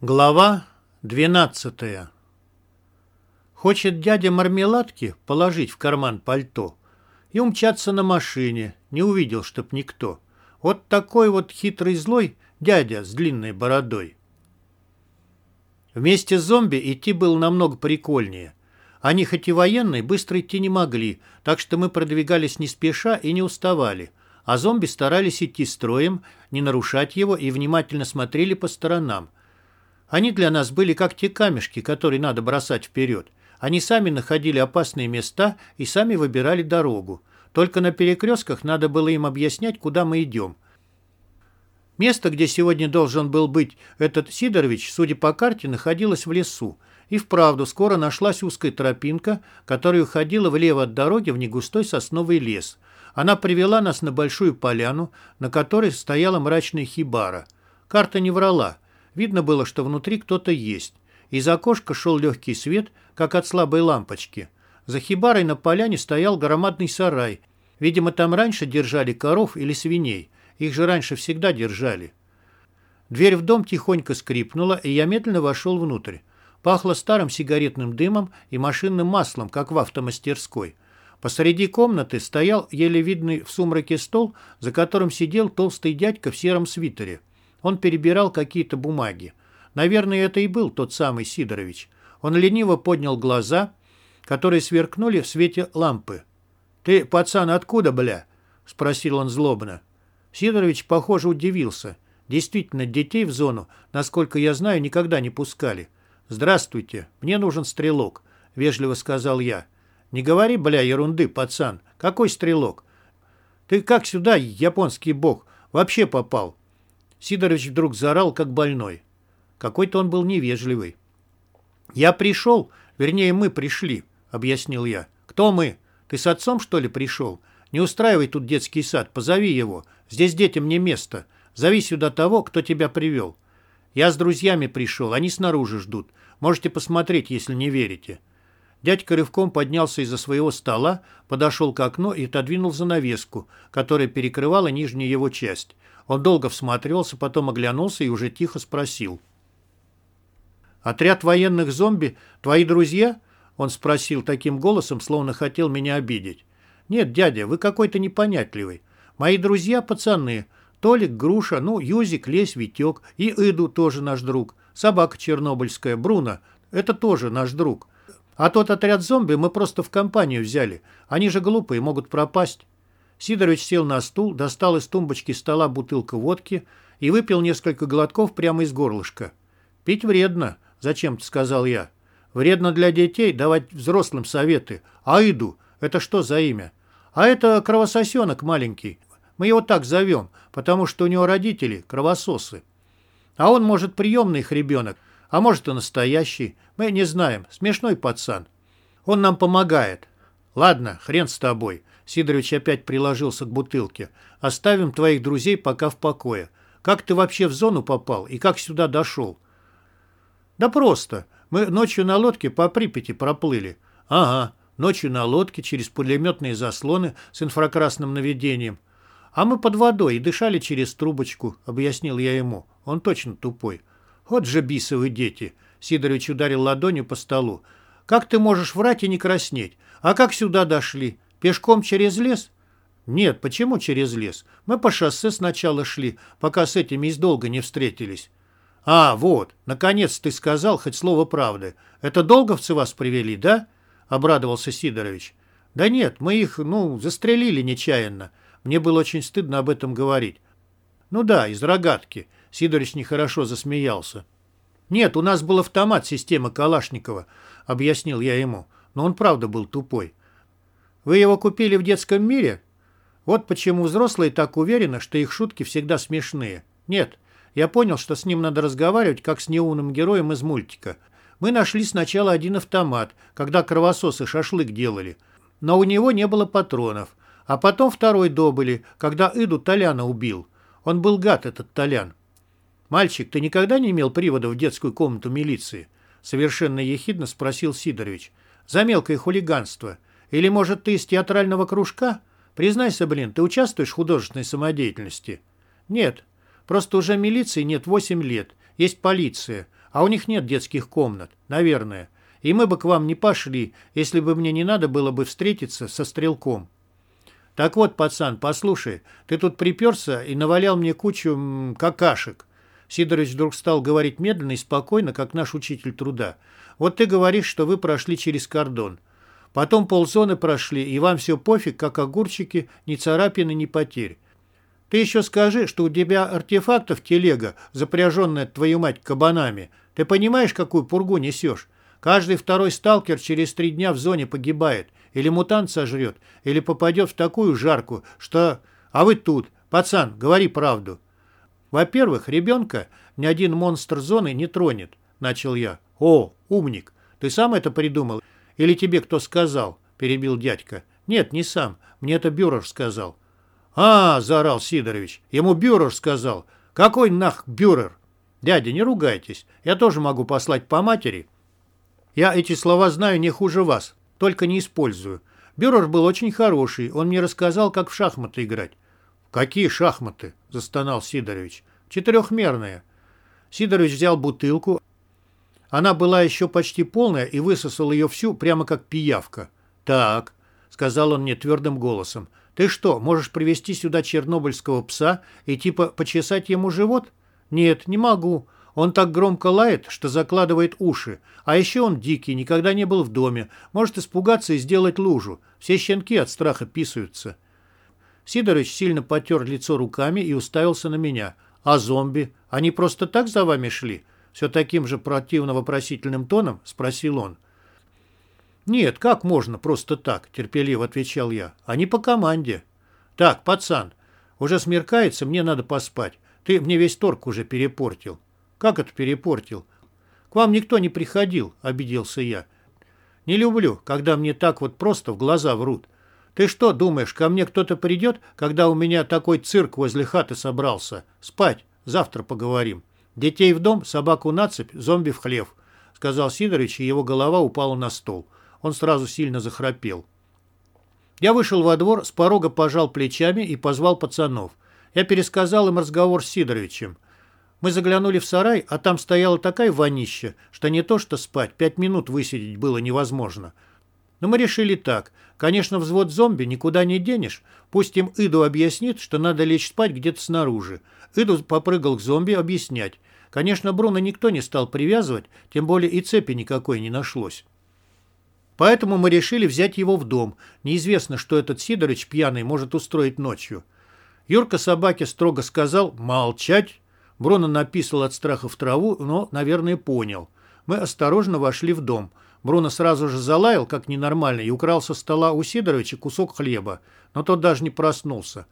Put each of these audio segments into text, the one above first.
Глава 12 Хочет дядя мармеладки положить в карман пальто и умчаться на машине, не увидел, чтоб никто. Вот такой вот хитрый злой дядя с длинной бородой. Вместе с зомби идти было намного прикольнее. Они хоть и военные, быстро идти не могли, так что мы продвигались не спеша и не уставали, а зомби старались идти строем, не нарушать его и внимательно смотрели по сторонам – они для нас были как те камешки, которые надо бросать вперед. Они сами находили опасные места и сами выбирали дорогу. Только на перекрестках надо было им объяснять, куда мы идем. Место, где сегодня должен был быть этот Сидорович, судя по карте, находилось в лесу. И вправду скоро нашлась узкая тропинка, которая уходила влево от дороги в негустой сосновый лес. Она привела нас на большую поляну, на которой стояла мрачная хибара. Карта не врала – Видно было, что внутри кто-то есть. Из окошка шел легкий свет, как от слабой лампочки. За хибарой на поляне стоял громадный сарай. Видимо, там раньше держали коров или свиней. Их же раньше всегда держали. Дверь в дом тихонько скрипнула, и я медленно вошел внутрь. Пахло старым сигаретным дымом и машинным маслом, как в автомастерской. Посреди комнаты стоял еле видный в сумраке стол, за которым сидел толстый дядька в сером свитере. Он перебирал какие-то бумаги. Наверное, это и был тот самый Сидорович. Он лениво поднял глаза, которые сверкнули в свете лампы. «Ты, пацан, откуда, бля?» — спросил он злобно. Сидорович, похоже, удивился. Действительно, детей в зону, насколько я знаю, никогда не пускали. «Здравствуйте, мне нужен стрелок», — вежливо сказал я. «Не говори, бля, ерунды, пацан. Какой стрелок? Ты как сюда, японский бог, вообще попал? Сидорович вдруг заорал, как больной. Какой-то он был невежливый. «Я пришел, вернее, мы пришли», — объяснил я. «Кто мы? Ты с отцом, что ли, пришел? Не устраивай тут детский сад, позови его. Здесь детям не место. Зови сюда того, кто тебя привел». «Я с друзьями пришел, они снаружи ждут. Можете посмотреть, если не верите». Дядька рывком поднялся из-за своего стола, подошел к окну и отодвинул занавеску, которая перекрывала нижнюю его часть. Он долго всматривался, потом оглянулся и уже тихо спросил. «Отряд военных зомби – твои друзья?» Он спросил таким голосом, словно хотел меня обидеть. «Нет, дядя, вы какой-то непонятливый. Мои друзья – пацаны. Толик, Груша, ну, Юзик, Лесь, Витек. И Иду тоже наш друг. Собака чернобыльская, Бруно – это тоже наш друг. А тот отряд зомби мы просто в компанию взяли. Они же глупые, могут пропасть». Сидорович сел на стул, достал из тумбочки стола бутылку водки и выпил несколько глотков прямо из горлышка. «Пить вредно», — зачем-то сказал я. «Вредно для детей давать взрослым советы. А иду, это что за имя? А это кровососенок маленький. Мы его так зовем, потому что у него родители кровососы. А он, может, приемный их ребенок, а может и настоящий. Мы не знаем. Смешной пацан. Он нам помогает. Ладно, хрен с тобой. Сидорович опять приложился к бутылке. «Оставим твоих друзей пока в покое. Как ты вообще в зону попал и как сюда дошел?» «Да просто. Мы ночью на лодке по Припяти проплыли». «Ага, ночью на лодке через пулеметные заслоны с инфракрасным наведением. А мы под водой и дышали через трубочку», — объяснил я ему. Он точно тупой. «Вот же бисовые дети!» — Сидорович ударил ладонью по столу. «Как ты можешь врать и не краснеть? А как сюда дошли? Пешком через лес? Нет, почему через лес? Мы по шоссе сначала шли, пока с этими из долго не встретились. А, вот, наконец ты сказал хоть слово правды. Это долговцы вас привели, да? Обрадовался Сидорович. Да нет, мы их, ну, застрелили нечаянно. Мне было очень стыдно об этом говорить. Ну да, из рогатки. Сидорович нехорошо засмеялся. Нет, у нас был автомат системы Калашникова, объяснил я ему. Но он правда был тупой. Вы его купили в детском мире? Вот почему взрослые так уверены, что их шутки всегда смешные. Нет, я понял, что с ним надо разговаривать, как с неумным героем из мультика. Мы нашли сначала один автомат, когда кровососы шашлык делали. Но у него не было патронов. А потом второй добыли, когда Иду Толяна убил. Он был гад, этот Толян. «Мальчик, ты никогда не имел привода в детскую комнату милиции?» Совершенно ехидно спросил Сидорович. «За мелкое хулиганство. Или, может, ты из театрального кружка? Признайся, блин, ты участвуешь в художественной самодеятельности? Нет. Просто уже милиции нет 8 лет. Есть полиция. А у них нет детских комнат, наверное. И мы бы к вам не пошли, если бы мне не надо было бы встретиться со стрелком. Так вот, пацан, послушай, ты тут приперся и навалял мне кучу м, какашек. Сидорович вдруг стал говорить медленно и спокойно, как наш учитель труда. Вот ты говоришь, что вы прошли через кордон. Потом ползоны прошли, и вам все пофиг, как огурчики, ни царапины, ни потерь. Ты еще скажи, что у тебя артефактов телега, запряженная, твою мать, кабанами. Ты понимаешь, какую пургу несешь? Каждый второй сталкер через три дня в зоне погибает. Или мутант сожрет, или попадет в такую жарку, что... А вы тут. Пацан, говори правду. Во-первых, ребенка ни один монстр зоны не тронет, начал я. О, умник. Ты сам это придумал? Или тебе кто сказал? Перебил дядька. Нет, не сам. Мне это Бюрер сказал. «А!» – заорал Сидорович. «Ему Бюрер сказал. Какой нах Бюрер?» «Дядя, не ругайтесь. Я тоже могу послать по матери. Я эти слова знаю не хуже вас, только не использую. Бюрер был очень хороший. Он мне рассказал, как в шахматы играть». «Какие шахматы?» – застонал Сидорович. «Четырехмерные». Сидорович взял бутылку. Она была еще почти полная и высосал ее всю, прямо как пиявка. «Так», – сказал он мне твердым голосом, – ты что, можешь привести сюда чернобыльского пса и типа почесать ему живот? Нет, не могу. Он так громко лает, что закладывает уши. А еще он дикий, никогда не был в доме. Может испугаться и сделать лужу. Все щенки от страха писаются. Сидорыч сильно потер лицо руками и уставился на меня. А зомби? Они просто так за вами шли? Все таким же противно-вопросительным тоном спросил он. «Нет, как можно просто так?» – терпеливо отвечал я. «Они по команде». «Так, пацан, уже смеркается, мне надо поспать. Ты мне весь торг уже перепортил». «Как это перепортил?» «К вам никто не приходил», – обиделся я. «Не люблю, когда мне так вот просто в глаза врут. Ты что, думаешь, ко мне кто-то придет, когда у меня такой цирк возле хаты собрался? Спать, завтра поговорим. Детей в дом, собаку на цепь, зомби в хлев», – сказал Сидорович, и его голова упала на стол. Он сразу сильно захрапел. Я вышел во двор, с порога пожал плечами и позвал пацанов. Я пересказал им разговор с Сидоровичем. Мы заглянули в сарай, а там стояла такая вонища, что не то что спать, пять минут высидеть было невозможно. Но мы решили так. Конечно, взвод зомби никуда не денешь. Пусть им Иду объяснит, что надо лечь спать где-то снаружи. Иду попрыгал к зомби объяснять. Конечно, Бруно никто не стал привязывать, тем более и цепи никакой не нашлось. Поэтому мы решили взять его в дом. Неизвестно, что этот Сидорыч пьяный может устроить ночью. Юрка собаке строго сказал «молчать». Бруно написал от страха в траву, но, наверное, понял. Мы осторожно вошли в дом. Бруно сразу же залаял, как ненормальный, и украл со стола у Сидоровича кусок хлеба, но тот даже не проснулся.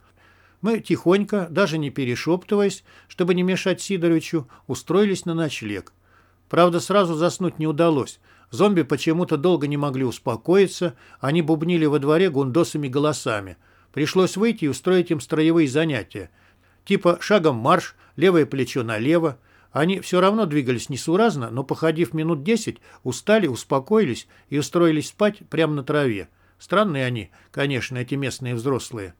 Мы тихонько, даже не перешептываясь, чтобы не мешать Сидоровичу, устроились на ночлег. Правда, сразу заснуть не удалось. Зомби почему-то долго не могли успокоиться, они бубнили во дворе гундосами голосами. Пришлось выйти и устроить им строевые занятия. Типа шагом марш, левое плечо налево. Они все равно двигались несуразно, но, походив минут десять, устали, успокоились и устроились спать прямо на траве. Странные они, конечно, эти местные взрослые.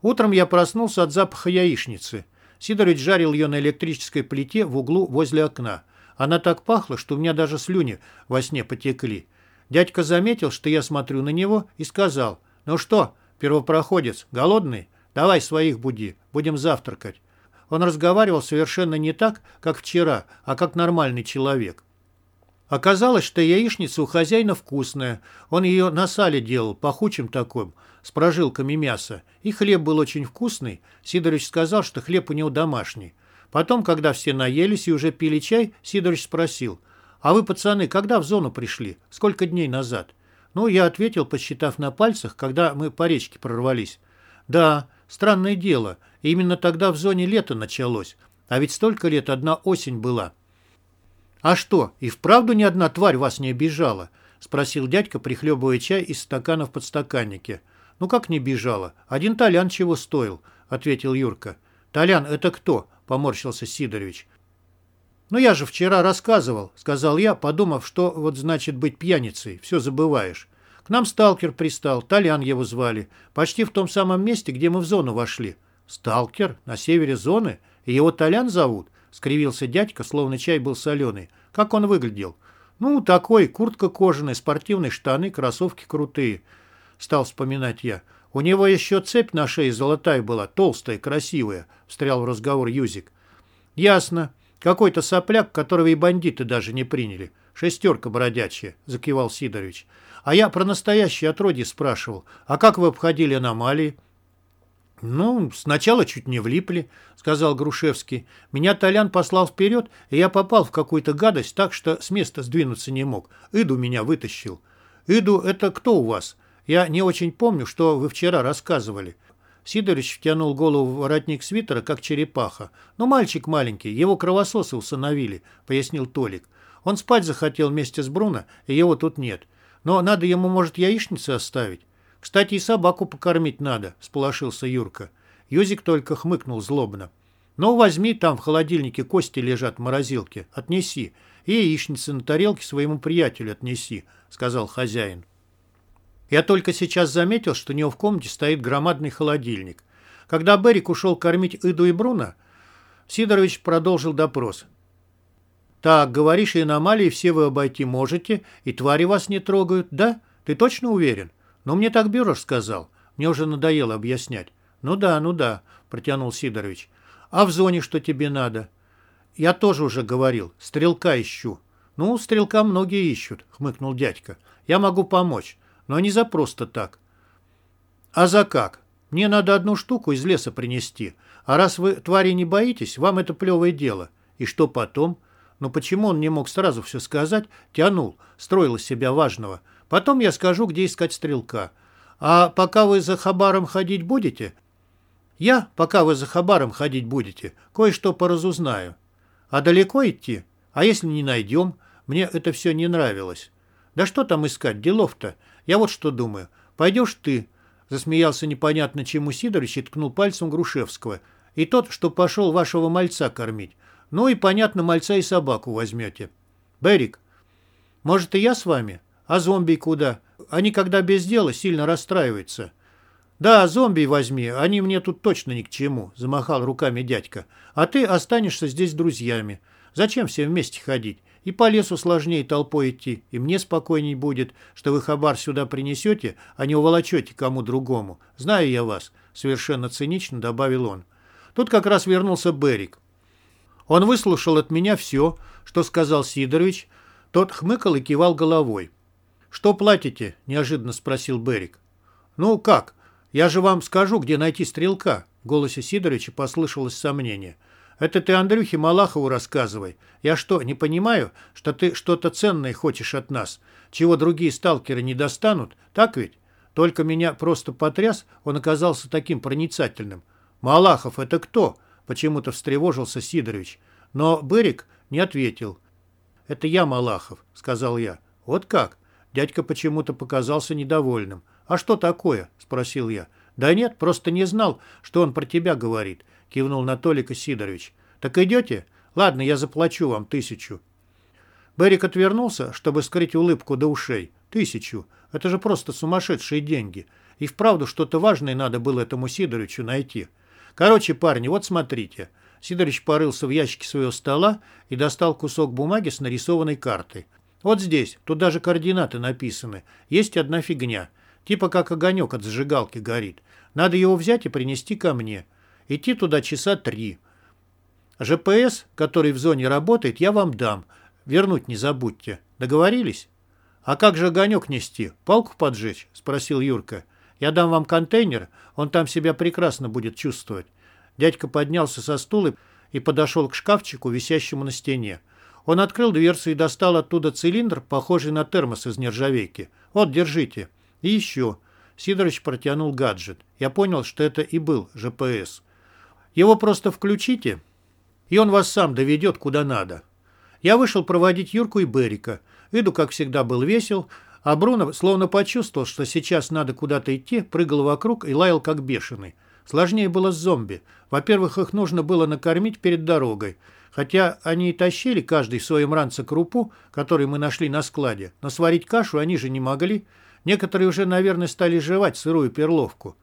Утром я проснулся от запаха яичницы. Сидорович жарил ее на электрической плите в углу возле окна. Она так пахла, что у меня даже слюни во сне потекли. Дядька заметил, что я смотрю на него, и сказал, «Ну что, первопроходец, голодный? Давай своих буди, будем завтракать». Он разговаривал совершенно не так, как вчера, а как нормальный человек. Оказалось, что яичница у хозяина вкусная. Он ее на сале делал, пахучим таким, с прожилками мяса. И хлеб был очень вкусный. Сидорович сказал, что хлеб у него домашний. Потом, когда все наелись и уже пили чай, Сидорович спросил, «А вы, пацаны, когда в зону пришли? Сколько дней назад?» Ну, я ответил, посчитав на пальцах, когда мы по речке прорвались. «Да, странное дело. Именно тогда в зоне лето началось. А ведь столько лет одна осень была». «А что, и вправду ни одна тварь вас не обижала?» — спросил дядька, прихлебывая чай из стакана в подстаканнике. «Ну как не бежала? Один Толян чего стоил?» — ответил Юрка. «Толян, это кто?» поморщился Сидорович. «Ну я же вчера рассказывал», — сказал я, подумав, что вот значит быть пьяницей, все забываешь. К нам сталкер пристал, Толян его звали, почти в том самом месте, где мы в зону вошли. «Сталкер? На севере зоны? И его Толян зовут?» — скривился дядька, словно чай был соленый. «Как он выглядел?» «Ну, такой, куртка кожаная, спортивные штаны, кроссовки крутые», — стал вспоминать я. «У него еще цепь на шее золотая была, толстая, красивая», — встрял в разговор Юзик. «Ясно. Какой-то сопляк, которого и бандиты даже не приняли. Шестерка бродячая», — закивал Сидорович. «А я про настоящее отродье спрашивал. А как вы обходили аномалии?» «Ну, сначала чуть не влипли», — сказал Грушевский. «Меня Толян послал вперед, и я попал в какую-то гадость так, что с места сдвинуться не мог. Иду меня вытащил». «Иду — это кто у вас? Я не очень помню, что вы вчера рассказывали». Сидорович втянул голову в воротник свитера, как черепаха. «Ну, мальчик маленький, его кровососы усыновили», — пояснил Толик. «Он спать захотел вместе с Бруно, и его тут нет. Но надо ему, может, яичницы оставить. Кстати, и собаку покормить надо», — сполошился Юрка. Юзик только хмыкнул злобно. «Ну, возьми, там в холодильнике кости лежат в морозилке. Отнеси. И яичницы на тарелке своему приятелю отнеси», — сказал хозяин. Я только сейчас заметил, что у него в комнате стоит громадный холодильник. Когда Берик ушел кормить Иду и Бруно, Сидорович продолжил допрос. «Так, говоришь, и аномалии все вы обойти можете, и твари вас не трогают, да? Ты точно уверен? Ну, мне так Бюров сказал. Мне уже надоело объяснять». «Ну да, ну да», — протянул Сидорович. «А в зоне что тебе надо?» «Я тоже уже говорил. Стрелка ищу». «Ну, стрелка многие ищут», — хмыкнул дядька. «Я могу помочь. Но не за просто так. А за как? Мне надо одну штуку из леса принести. А раз вы твари не боитесь, вам это плевое дело. И что потом? Ну почему он не мог сразу все сказать? Тянул, строил из себя важного. Потом я скажу, где искать стрелка. А пока вы за хабаром ходить будете? Я, пока вы за хабаром ходить будете, кое-что поразузнаю. А далеко идти? А если не найдем? Мне это все не нравилось. Да что там искать, делов-то? Я вот что думаю. Пойдешь ты, засмеялся непонятно чему Сидорович и ткнул пальцем Грушевского. И тот, что пошел вашего мальца кормить. Ну и, понятно, мальца и собаку возьмете. Берик, может и я с вами? А зомби куда? Они, когда без дела, сильно расстраиваются. «Да, зомби возьми, они мне тут точно ни к чему», — замахал руками дядька. «А ты останешься здесь с друзьями. Зачем все вместе ходить? И по лесу сложнее толпой идти, и мне спокойней будет, что вы хабар сюда принесете, а не уволочете кому другому. Знаю я вас», — совершенно цинично добавил он. Тут как раз вернулся Берик. Он выслушал от меня все, что сказал Сидорович. Тот хмыкал и кивал головой. «Что платите?» – неожиданно спросил Берик. «Ну как? Я же вам скажу, где найти стрелка». В голосе Сидоровича послышалось сомнение – это ты Андрюхе Малахову рассказывай. Я что, не понимаю, что ты что-то ценное хочешь от нас, чего другие сталкеры не достанут? Так ведь? Только меня просто потряс, он оказался таким проницательным. Малахов, это кто? Почему-то встревожился Сидорович. Но Бырик не ответил. «Это я, Малахов», — сказал я. «Вот как?» Дядька почему-то показался недовольным. «А что такое?» — спросил я. «Да нет, просто не знал, что он про тебя говорит. — кивнул на Толика Сидорович. «Так идете? Ладно, я заплачу вам тысячу». Берик отвернулся, чтобы скрыть улыбку до ушей. «Тысячу. Это же просто сумасшедшие деньги. И вправду что-то важное надо было этому Сидоровичу найти. Короче, парни, вот смотрите». Сидорович порылся в ящике своего стола и достал кусок бумаги с нарисованной картой. «Вот здесь, тут даже координаты написаны. Есть одна фигня. Типа как огонек от зажигалки горит. Надо его взять и принести ко мне. Идти туда часа три. ЖПС, который в зоне работает, я вам дам. Вернуть не забудьте. Договорились? А как же огонек нести? Палку поджечь? Спросил Юрка. Я дам вам контейнер, он там себя прекрасно будет чувствовать. Дядька поднялся со стула и подошел к шкафчику, висящему на стене. Он открыл дверцу и достал оттуда цилиндр, похожий на термос из нержавейки. «Вот, держите». И еще. Сидорович протянул гаджет. Я понял, что это и был ЖПС. Его просто включите, и он вас сам доведет куда надо. Я вышел проводить Юрку и Берика. Иду, как всегда, был весел, а Бруно, словно почувствовал, что сейчас надо куда-то идти, прыгал вокруг и лаял, как бешеный. Сложнее было с зомби. Во-первых, их нужно было накормить перед дорогой. Хотя они и тащили каждый в своем ранце крупу, которую мы нашли на складе, но сварить кашу они же не могли. Некоторые уже, наверное, стали жевать сырую перловку.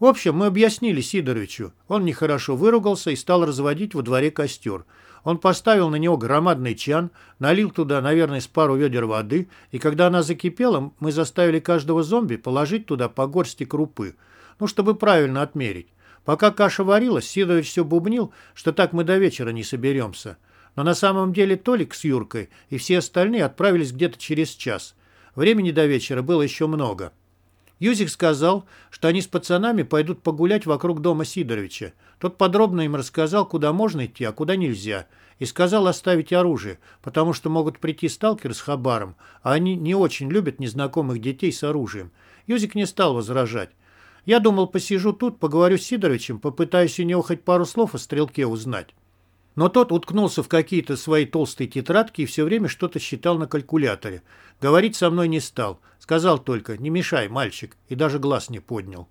В общем, мы объяснили Сидоровичу. Он нехорошо выругался и стал разводить во дворе костер. Он поставил на него громадный чан, налил туда, наверное, с пару ведер воды, и когда она закипела, мы заставили каждого зомби положить туда по горсти крупы, ну, чтобы правильно отмерить. Пока каша варилась, Сидорович все бубнил, что так мы до вечера не соберемся. Но на самом деле Толик с Юркой и все остальные отправились где-то через час. Времени до вечера было еще много. Юзик сказал, что они с пацанами пойдут погулять вокруг дома Сидоровича. Тот подробно им рассказал, куда можно идти, а куда нельзя, и сказал оставить оружие, потому что могут прийти сталкеры с хабаром, а они не очень любят незнакомых детей с оружием. Юзик не стал возражать. Я думал, посижу тут, поговорю с Сидоровичем, попытаюсь у него хоть пару слов о стрелке узнать. Но тот уткнулся в какие-то свои толстые тетрадки и все время что-то считал на калькуляторе. Говорить со мной не стал. Сказал только «не мешай, мальчик», и даже глаз не поднял.